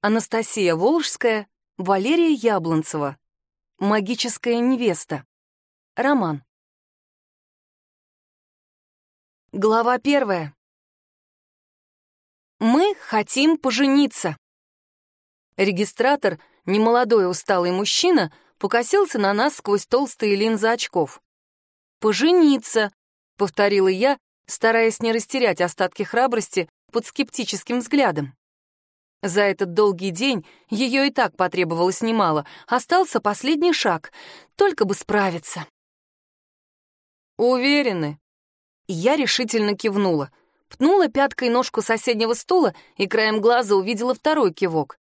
Анастасия Волжская, Валерия Яблонцева. Магическая невеста. Роман. Глава первая. Мы хотим пожениться. Регистратор, немолодой усталый мужчина, покосился на нас сквозь толстые линзы очков. «Пожениться», — повторила я, стараясь не растерять остатки храбрости под скептическим взглядом. За этот долгий день ее и так потребовалось немало. Остался последний шаг. Только бы справиться. «Уверены?» Я решительно кивнула. Пнула пяткой ножку соседнего стула и краем глаза увидела второй кивок.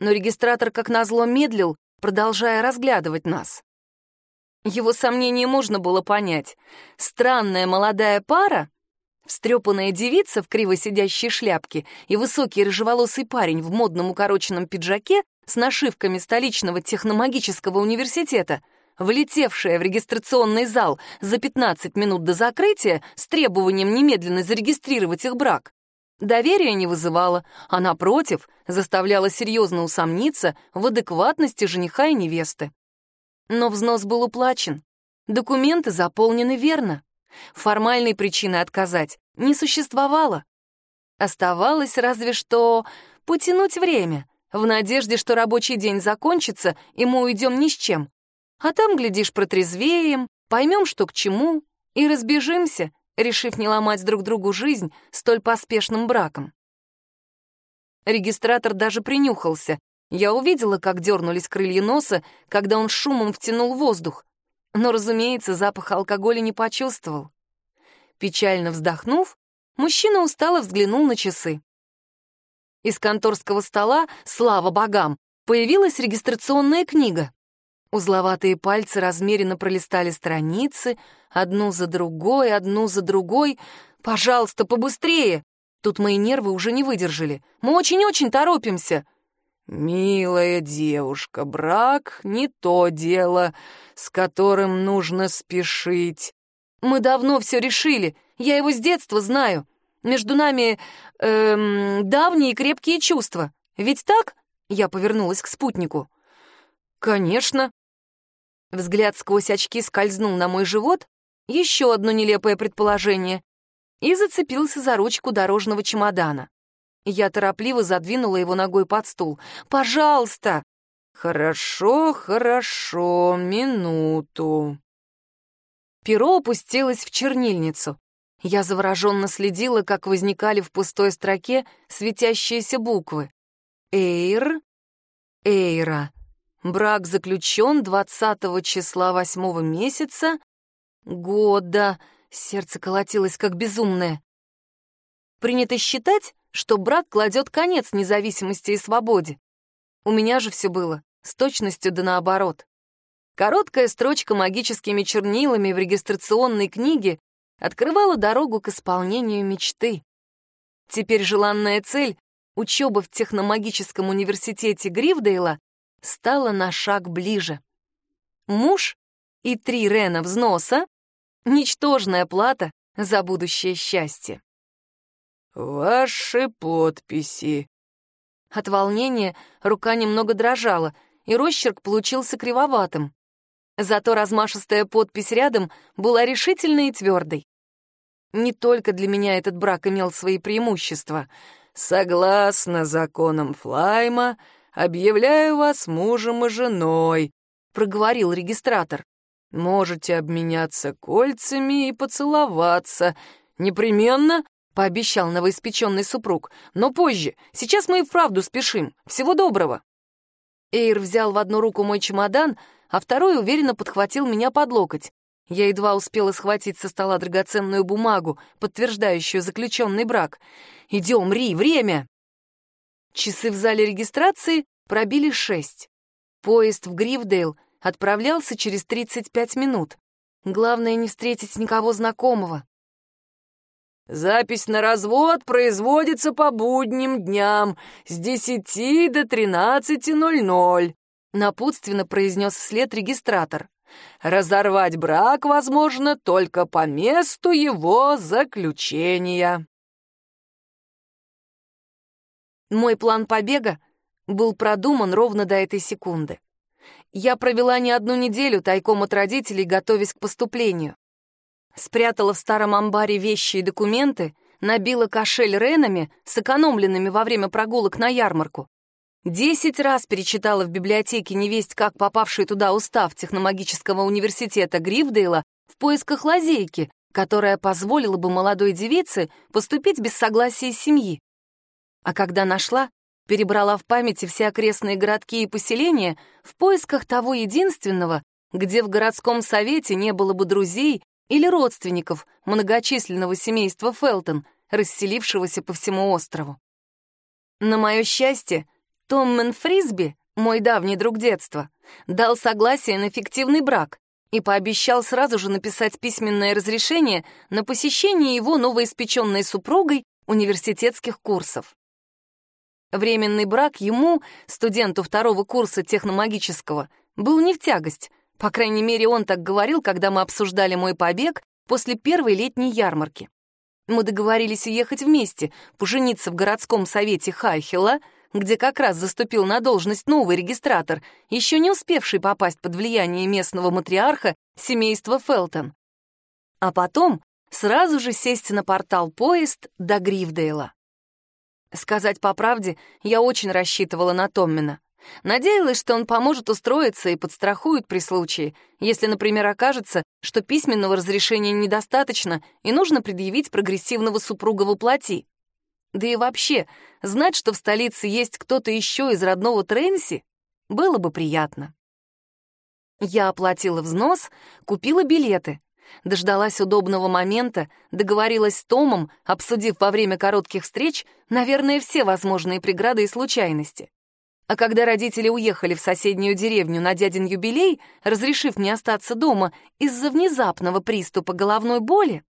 Но регистратор, как назло, медлил, продолжая разглядывать нас. Его сомнения можно было понять. Странная молодая пара Встрепанная девица в криво сидящей шляпке и высокий рыжеволосый парень в модном укороченном пиджаке с нашивками столичного техномагического университета, влетевшая в регистрационный зал за 15 минут до закрытия с требованием немедленно зарегистрировать их брак, доверия не вызывала, а, напротив, заставляла серьезно усомниться в адекватности жениха и невесты. Но взнос был уплачен, документы заполнены верно. Формальной причины отказать не существовало. Оставалось разве что потянуть время, в надежде, что рабочий день закончится, и мы уйдем ни с чем. А там, глядишь, протрезвеем, поймем, что к чему, и разбежимся, решив не ломать друг другу жизнь столь поспешным браком. Регистратор даже принюхался. Я увидела, как дернулись крылья носа, когда он шумом втянул воздух но, разумеется, запах алкоголя не почувствовал. Печально вздохнув, мужчина устало взглянул на часы. Из конторского стола, слава богам, появилась регистрационная книга. Узловатые пальцы размеренно пролистали страницы, одну за другой, одну за другой. «Пожалуйста, побыстрее!» Тут мои нервы уже не выдержали. «Мы очень-очень торопимся!» «Милая девушка, брак — не то дело, с которым нужно спешить». «Мы давно все решили, я его с детства знаю. Между нами эм, давние крепкие чувства. Ведь так?» Я повернулась к спутнику. «Конечно». Взгляд сквозь очки скользнул на мой живот, еще одно нелепое предположение, и зацепился за ручку дорожного чемодана. Я торопливо задвинула его ногой под стул. «Пожалуйста!» «Хорошо, хорошо, минуту». Перо опустилось в чернильницу. Я завороженно следила, как возникали в пустой строке светящиеся буквы. «Эйр», «Эйра». Брак заключен 20 числа восьмого месяца. Года. Сердце колотилось, как безумное. Принято считать, что брак кладет конец независимости и свободе. У меня же все было с точностью да наоборот. Короткая строчка магическими чернилами в регистрационной книге открывала дорогу к исполнению мечты. Теперь желанная цель — учеба в техномагическом университете Грифдейла — стала на шаг ближе. Муж и три Рена взноса — ничтожная плата за будущее счастье. «Ваши подписи». От волнения рука немного дрожала, и росчерк получился кривоватым. Зато размашистая подпись рядом была решительной и твердой. Не только для меня этот брак имел свои преимущества. «Согласно законам Флайма, объявляю вас мужем и женой», — проговорил регистратор. «Можете обменяться кольцами и поцеловаться. Непременно пообещал новоиспеченный супруг. «Но позже. Сейчас мы и вправду спешим. Всего доброго!» Эйр взял в одну руку мой чемодан, а второй уверенно подхватил меня под локоть. Я едва успела схватить со стола драгоценную бумагу, подтверждающую заключенный брак. «Идем, Ри, время!» Часы в зале регистрации пробили шесть. Поезд в Грифдейл отправлялся через 35 минут. Главное не встретить никого знакомого. Запись на развод производится по будним дням с 10 до 13.00, напутственно произнес вслед регистратор. Разорвать брак возможно только по месту его заключения. Мой план побега был продуман ровно до этой секунды. Я провела не одну неделю тайком от родителей, готовясь к поступлению. Спрятала в старом амбаре вещи и документы, набила кошель ренами, сэкономленными во время прогулок на ярмарку. Десять раз перечитала в библиотеке невесть как попавший туда устав техномагического университета Грифдейла в поисках лазейки, которая позволила бы молодой девице поступить без согласия семьи. А когда нашла, перебрала в памяти все окрестные городки и поселения в поисках того единственного, где в городском совете не было бы друзей или родственников многочисленного семейства Фелтон, расселившегося по всему острову. На мое счастье, Томмен Фрисби, мой давний друг детства, дал согласие на фиктивный брак и пообещал сразу же написать письменное разрешение на посещение его новоиспеченной супругой университетских курсов. Временный брак ему, студенту второго курса техномагического, был не в тягость. По крайней мере, он так говорил, когда мы обсуждали мой побег после первой летней ярмарки. Мы договорились уехать вместе, пожениться в городском совете Хайхела, где как раз заступил на должность новый регистратор, еще не успевший попасть под влияние местного матриарха семейства Фелтон. А потом сразу же сесть на портал-поезд до Грифдейла. Сказать по правде, я очень рассчитывала на Томмина. Надеялась, что он поможет устроиться и подстрахует при случае, если, например, окажется, что письменного разрешения недостаточно и нужно предъявить прогрессивного супруга воплоти. Да и вообще, знать, что в столице есть кто-то еще из родного Тренси, было бы приятно. Я оплатила взнос, купила билеты, Дождалась удобного момента, договорилась с Томом, обсудив во время коротких встреч, наверное, все возможные преграды и случайности. А когда родители уехали в соседнюю деревню на дядин юбилей, разрешив мне остаться дома из-за внезапного приступа головной боли,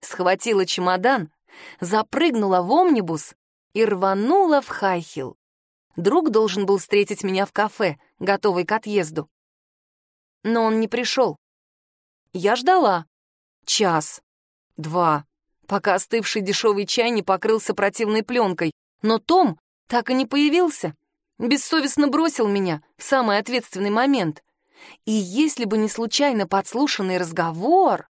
схватила чемодан, запрыгнула в омнибус и рванула в Хайхилл. Друг должен был встретить меня в кафе, готовый к отъезду. Но он не пришел. Я ждала. Час. Два. Пока остывший дешевый чай не покрылся противной пленкой. Но Том так и не появился. Бессовестно бросил меня в самый ответственный момент. И если бы не случайно подслушанный разговор...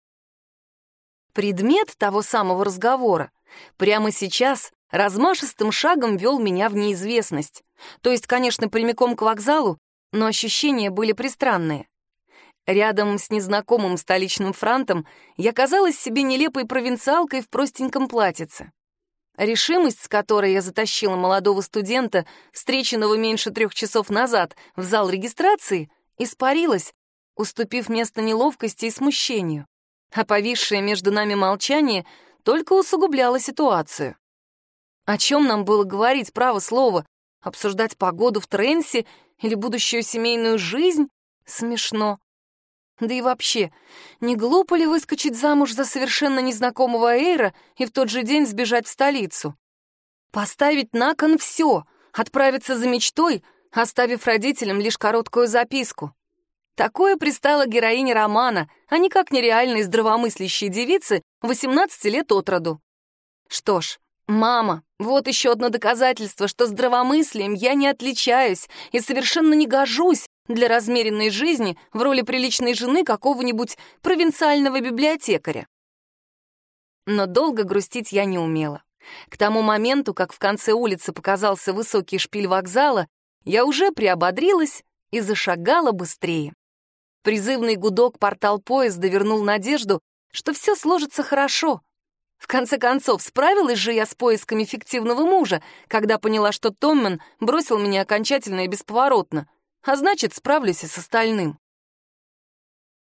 Предмет того самого разговора прямо сейчас размашистым шагом вел меня в неизвестность. То есть, конечно, прямиком к вокзалу, но ощущения были пристранные. Рядом с незнакомым столичным франтом я казалась себе нелепой провинциалкой в простеньком платьице. Решимость, с которой я затащила молодого студента, встреченного меньше трех часов назад, в зал регистрации, испарилась, уступив место неловкости и смущению. А повисшее между нами молчание только усугубляло ситуацию. О чем нам было говорить, право слово? Обсуждать погоду в Тренсе или будущую семейную жизнь? Смешно. Да и вообще, не глупо ли выскочить замуж за совершенно незнакомого Эйра и в тот же день сбежать в столицу? Поставить на кон все, отправиться за мечтой, оставив родителям лишь короткую записку. Такое пристало героине романа, а никак нереальной здравомыслящей девице 18 лет от роду. Что ж, мама, вот еще одно доказательство, что здравомыслием я не отличаюсь и совершенно не гожусь для размеренной жизни в роли приличной жены какого-нибудь провинциального библиотекаря. Но долго грустить я не умела. К тому моменту, как в конце улицы показался высокий шпиль вокзала, я уже приободрилась и зашагала быстрее. Призывный гудок портал поезда вернул надежду, что все сложится хорошо. В конце концов, справилась же я с поисками фиктивного мужа, когда поняла, что Томмен бросил меня окончательно и бесповоротно — а значит, справлюсь и с остальным.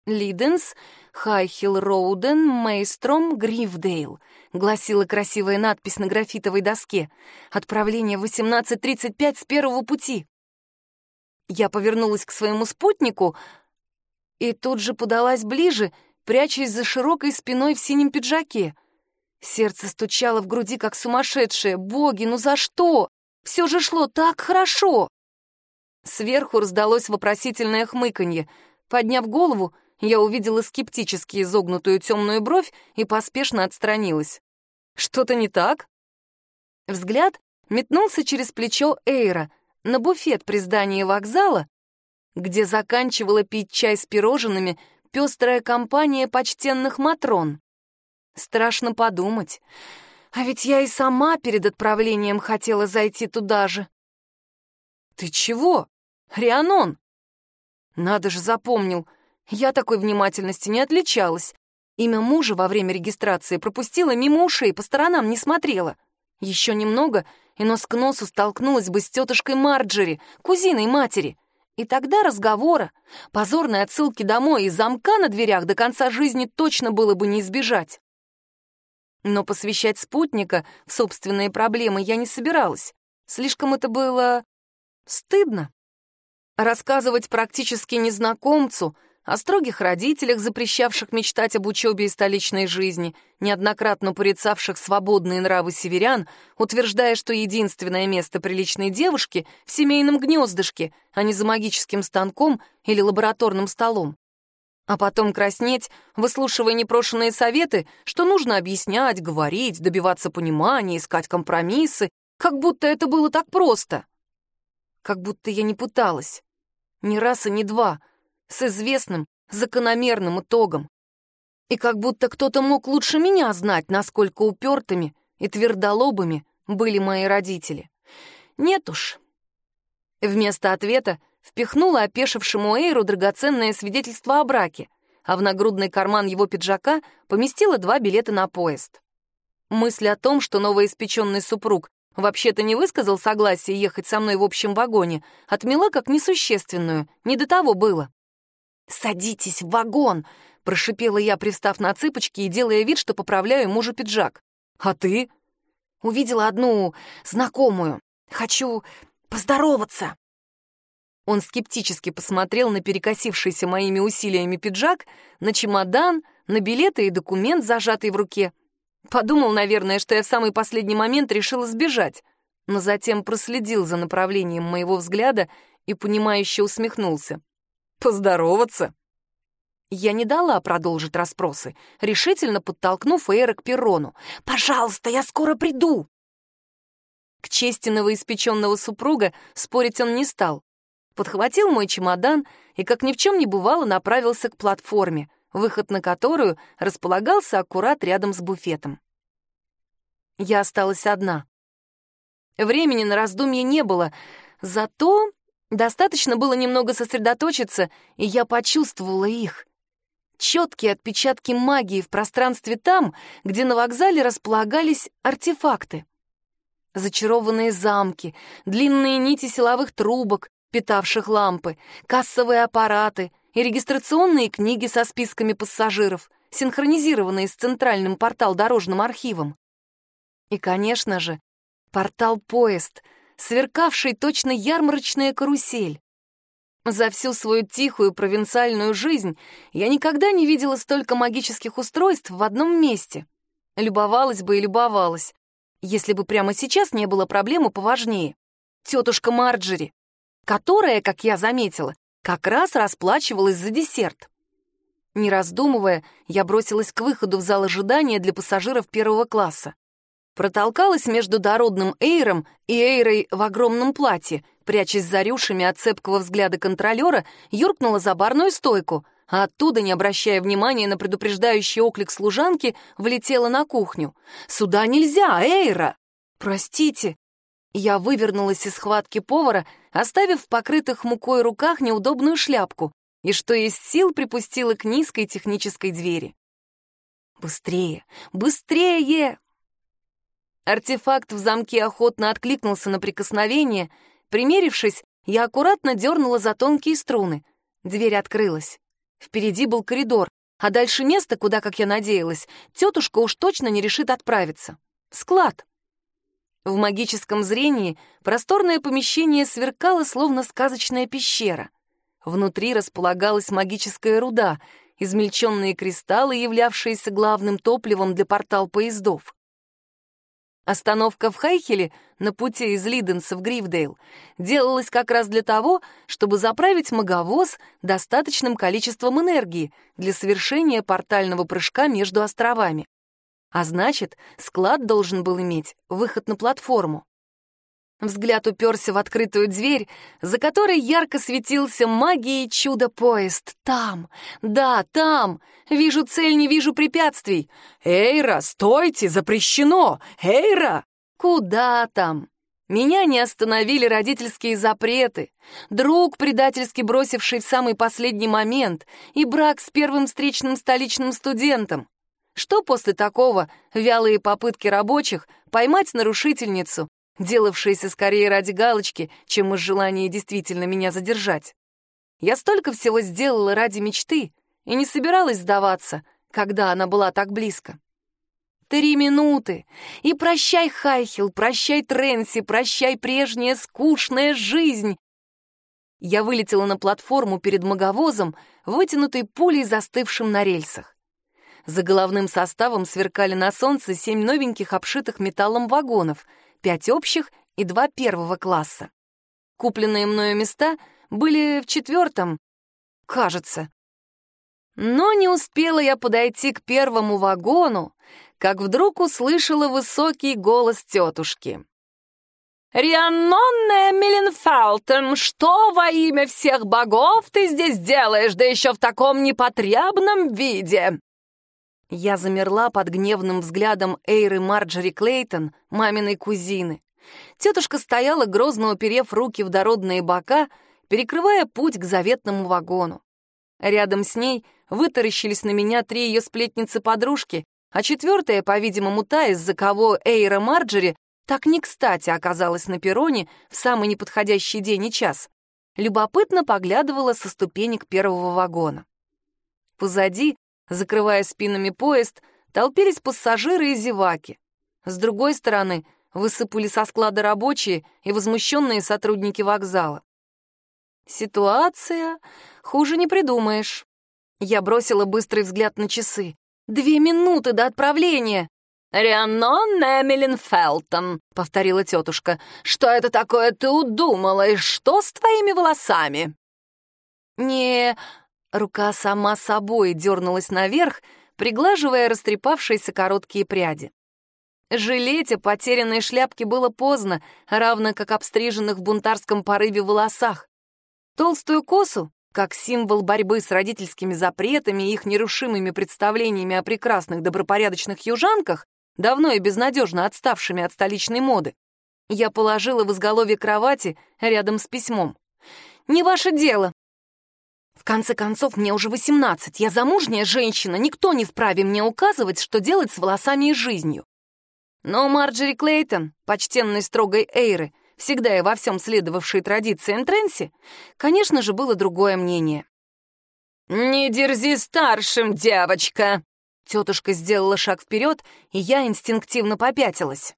«Лиденс, Хайхилл Роуден, Мейстром, Грифдейл», — гласила красивая надпись на графитовой доске. «Отправление в 18.35 с первого пути». Я повернулась к своему спутнику и тут же подалась ближе, прячась за широкой спиной в синем пиджаке. Сердце стучало в груди, как сумасшедшее. «Боги, ну за что? Все же шло так хорошо!» Сверху раздалось вопросительное хмыканье. Подняв голову, я увидела скептически изогнутую темную бровь и поспешно отстранилась. «Что-то не так?» Взгляд метнулся через плечо Эйра, на буфет при здании вокзала, где заканчивала пить чай с пирожными пестрая компания почтенных матрон. Страшно подумать. А ведь я и сама перед отправлением хотела зайти туда же. «Ты чего? Рианон?» Надо же, запомнил. Я такой внимательности не отличалась. Имя мужа во время регистрации пропустила мимо ушей, по сторонам не смотрела. Еще немного, и нос к носу столкнулась бы с тетушкой Марджери, кузиной матери. И тогда разговора, позорной отсылки домой и замка на дверях до конца жизни точно было бы не избежать. Но посвящать спутника в собственные проблемы я не собиралась. Слишком это было... стыдно. Рассказывать практически незнакомцу о строгих родителях, запрещавших мечтать об учебе и столичной жизни, неоднократно порицавших свободные нравы северян, утверждая, что единственное место приличной девушки в семейном гнездышке, а не за магическим станком или лабораторным столом. А потом краснеть, выслушивая непрошенные советы, что нужно объяснять, говорить, добиваться понимания, искать компромиссы, как будто это было так просто. Как будто я не пыталась. Ни раз и ни два — с известным, закономерным итогом. И как будто кто-то мог лучше меня знать, насколько упертыми и твердолобыми были мои родители. Нет уж. Вместо ответа впихнула опешившему Эйру драгоценное свидетельство о браке, а в нагрудный карман его пиджака поместила два билета на поезд. Мысль о том, что новоиспеченный супруг вообще-то не высказал согласия ехать со мной в общем вагоне, отмела как несущественную, не до того было. «Садитесь в вагон!» — прошипела я, пристав на цыпочки и делая вид, что поправляю мужу пиджак. «А ты?» «Увидела одну знакомую. Хочу поздороваться!» Он скептически посмотрел на перекосившийся моими усилиями пиджак, на чемодан, на билеты и документ, зажатый в руке. Подумал, наверное, что я в самый последний момент решила сбежать, но затем проследил за направлением моего взгляда и, понимающе усмехнулся. Поздороваться?» Я не дала продолжить расспросы, решительно подтолкнув Эйра к перрону. «Пожалуйста, я скоро приду!» К чести новоиспеченного супруга спорить он не стал. Подхватил мой чемодан и, как ни в чем не бывало, направился к платформе, выход на которую располагался аккурат рядом с буфетом. Я осталась одна. Времени на раздумье не было, зато Достаточно было немного сосредоточиться, и я почувствовала их. Четкие отпечатки магии в пространстве там, где на вокзале располагались артефакты. Зачарованные замки, длинные нити силовых трубок, питавших лампы, кассовые аппараты и регистрационные книги со списками пассажиров, синхронизированные с центральным портал-дорожным архивом. И, конечно же, портал-поезд — сверкавший точно ярмарочная карусель. За всю свою тихую провинциальную жизнь я никогда не видела столько магических устройств в одном месте. Любовалась бы и любовалась, если бы прямо сейчас не было проблемы поважнее. Тетушка Марджери, которая, как я заметила, как раз расплачивалась за десерт. Не раздумывая, я бросилась к выходу в зал ожидания для пассажиров первого класса протолкалась между дородным Эйром и Эйрой в огромном платье, прячась за рюшами от цепкого взгляда контролера, юркнула за барную стойку, а оттуда, не обращая внимания на предупреждающий оклик служанки, влетела на кухню. «Сюда нельзя, Эйра!» «Простите!» Я вывернулась из схватки повара, оставив в покрытых мукой руках неудобную шляпку, и что есть сил припустила к низкой технической двери. «Быстрее! Быстрее!» Артефакт в замке охотно откликнулся на прикосновение. Примерившись, я аккуратно дернула за тонкие струны. Дверь открылась. Впереди был коридор, а дальше место, куда, как я надеялась, тетушка уж точно не решит отправиться. Склад. В магическом зрении просторное помещение сверкало, словно сказочная пещера. Внутри располагалась магическая руда, измельченные кристаллы, являвшиеся главным топливом для портал поездов. Остановка в Хайхеле на пути из Лиденса в Грифдейл делалась как раз для того, чтобы заправить маговоз достаточным количеством энергии для совершения портального прыжка между островами. А значит, склад должен был иметь выход на платформу. Взгляд уперся в открытую дверь, за которой ярко светился магией чудо-поезд. Там, да, там. Вижу цель, не вижу препятствий. Эйра, стойте, запрещено! Эйра! Куда там? Меня не остановили родительские запреты, друг, предательски бросивший в самый последний момент, и брак с первым встречным столичным студентом. Что после такого вялые попытки рабочих поймать нарушительницу, делавшиеся скорее ради галочки, чем из желания действительно меня задержать? Я столько всего сделала ради мечты и не собиралась сдаваться, когда она была так близко. Три минуты. И прощай, Хайхил, прощай, Тренси, прощай, прежняя скучная жизнь. Я вылетела на платформу перед маговозом, вытянутой пулей, застывшим на рельсах. За головным составом сверкали на солнце семь новеньких обшитых металлом вагонов, пять общих и два первого класса. Купленные мною места были в четвертом, кажется. Но не успела я подойти к первому вагону, как вдруг услышала высокий голос тетушки. «Рианнонне Милленфелтон, что во имя всех богов ты здесь делаешь, да еще в таком непотребном виде?» Я замерла под гневным взглядом Эйры Марджери Клейтон, маминой кузины. Тетушка стояла, грозно уперев руки в дородные бока, перекрывая путь к заветному вагону. Рядом с ней вытаращились на меня три ее сплетницы-подружки, а четвертая, по-видимому, та, из-за кого Эйра Марджери так не кстати оказалась на перроне в самый неподходящий день и час, любопытно поглядывала со ступенек первого вагона. Позади Закрывая спинами поезд, толпились пассажиры и зеваки. С другой стороны высыпали со склада рабочие и возмущенные сотрудники вокзала. Ситуация хуже не придумаешь. Я бросила быстрый взгляд на часы. «Две минуты до отправления!» «Рианнон Эмилин Фелтон», — повторила тетушка. «Что это такое ты удумала, и что с твоими волосами?» «Не...» Рука сама собой дернулась наверх, приглаживая растрепавшиеся короткие пряди. Жалеть о потерянной шляпке было поздно, равно как обстриженных в бунтарском порыве волосах. Толстую косу, как символ борьбы с родительскими запретами и их нерушимыми представлениями о прекрасных добропорядочных южанках, давно и безнадежно отставшими от столичной моды, я положила в изголовье кровати рядом с письмом. «Не ваше дело», конце концов, мне уже 18, я замужняя женщина, никто не вправе мне указывать, что делать с волосами и жизнью. Но Марджери Клейтон, почтенной строгой Эйры, всегда и во всем следовавшей традиции Энтренси, конечно же, было другое мнение. «Не дерзи старшим, девочка!» Тетушка сделала шаг вперед, и я инстинктивно попятилась.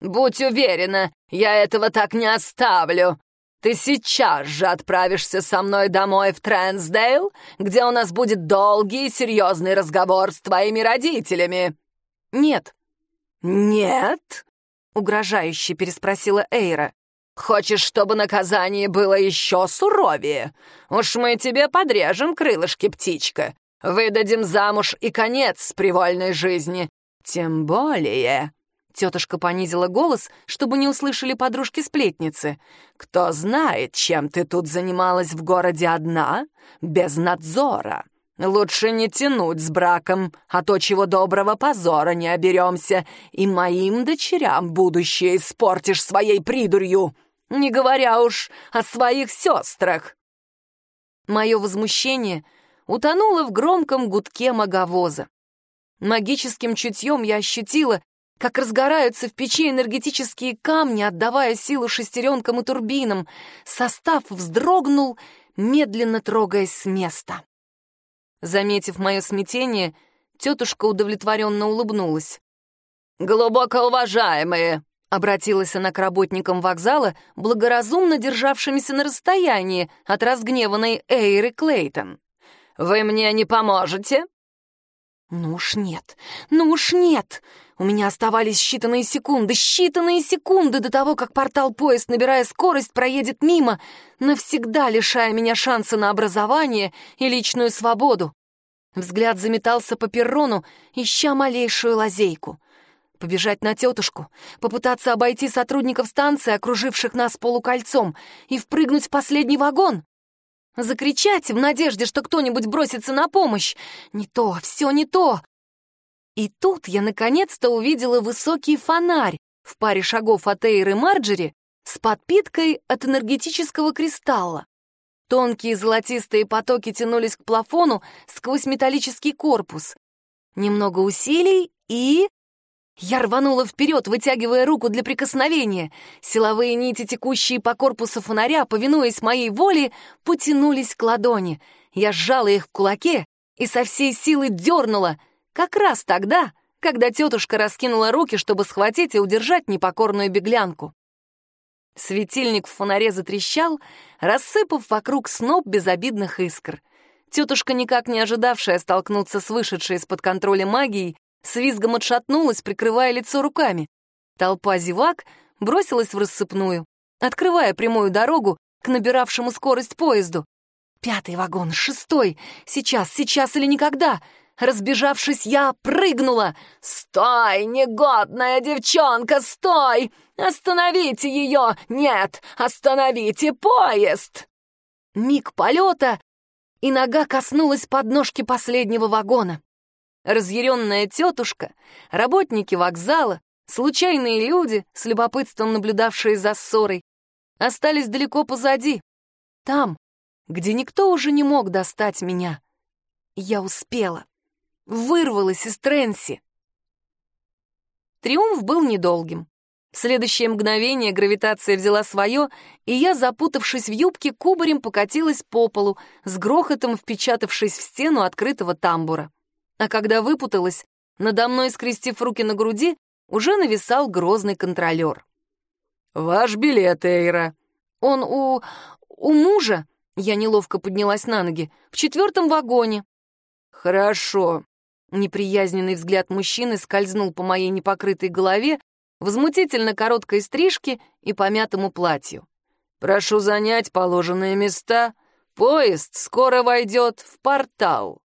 «Будь уверена, я этого так не оставлю. Ты сейчас же отправишься со мной домой в Трэнсдейл, где у нас будет долгий и серьезный разговор с твоими родителями». «Нет». «Нет?» — угрожающе переспросила Эйра. «Хочешь, чтобы наказание было еще суровее? Уж мы тебе подрежем крылышки, птичка. Выдадим замуж и конец привольной жизни. Тем более...» Тетушка понизила голос, чтобы не услышали подружки-сплетницы. «Кто знает, чем ты тут занималась в городе одна, без надзора. Лучше не тянуть с браком, а то чего доброго позора не оберемся, и моим дочерям будущее испортишь своей придурью, не говоря уж о своих сестрах». Мое возмущение утонуло в громком гудке маговоза. Магическим чутьем я ощутила, как разгораются в печи энергетические камни, отдавая силу шестеренкам и турбинам. Состав вздрогнул, медленно трогаясь с места. Заметив мое смятение, тетушка удовлетворенно улыбнулась. «Глубоко уважаемые!» — обратилась она к работникам вокзала, благоразумно державшимися на расстоянии от разгневанной Эйры Клейтон. «Вы мне не поможете?» «Ну уж нет, ну уж нет!» У меня оставались считанные секунды, считанные секунды до того, как портал-поезд, набирая скорость, проедет мимо, навсегда лишая меня шанса на образование и личную свободу. Взгляд заметался по перрону, ища малейшую лазейку. Побежать на тетушку, попытаться обойти сотрудников станции, окруживших нас полукольцом, и впрыгнуть в последний вагон. Закричать в надежде, что кто-нибудь бросится на помощь. Не то, все не то. И тут я наконец-то увидела высокий фонарь в паре шагов от Эйры Марджери с подпиткой от энергетического кристалла. Тонкие золотистые потоки тянулись к плафону сквозь металлический корпус. Немного усилий и... Я рванула вперед, вытягивая руку для прикосновения. Силовые нити, текущие по корпусу фонаря, повинуясь моей воле, потянулись к ладони. Я сжала их в кулаке и со всей силы дернула, как раз тогда, когда тетушка раскинула руки, чтобы схватить и удержать непокорную беглянку. Светильник в фонаре затрещал, рассыпав вокруг сноп безобидных искр. Тетушка, никак не ожидавшая столкнуться с вышедшей из-под контроля магией, с визгом отшатнулась, прикрывая лицо руками. Толпа зевак бросилась в рассыпную, открывая прямую дорогу к набиравшему скорость поезду. Пятый вагон, шестой, сейчас, сейчас или никогда. Разбежавшись, я прыгнула. «Стой, негодная девчонка, стой! Остановите ее! Нет, остановите поезд!» Миг полета, и нога коснулась подножки последнего вагона. Разъяренная тетушка, работники вокзала, случайные люди, с любопытством наблюдавшие за ссорой, остались далеко позади, там, где никто уже не мог достать меня. Я успела, вырвалась из Тренси. Триумф был недолгим. В следующее мгновение гравитация взяла свое, и я, запутавшись в юбке, кубарем покатилась по полу, с грохотом впечатавшись в стену открытого тамбура а когда выпуталась, надо мной, скрестив руки на груди, уже нависал грозный контролер. «Ваш билет, Эйра». «Он у... у мужа?» Я неловко поднялась на ноги. «В четвертом вагоне». «Хорошо». Неприязненный взгляд мужчины скользнул по моей непокрытой голове, возмутительно короткой стрижке и помятому платью. «Прошу занять положенные места. Поезд скоро войдет в портал».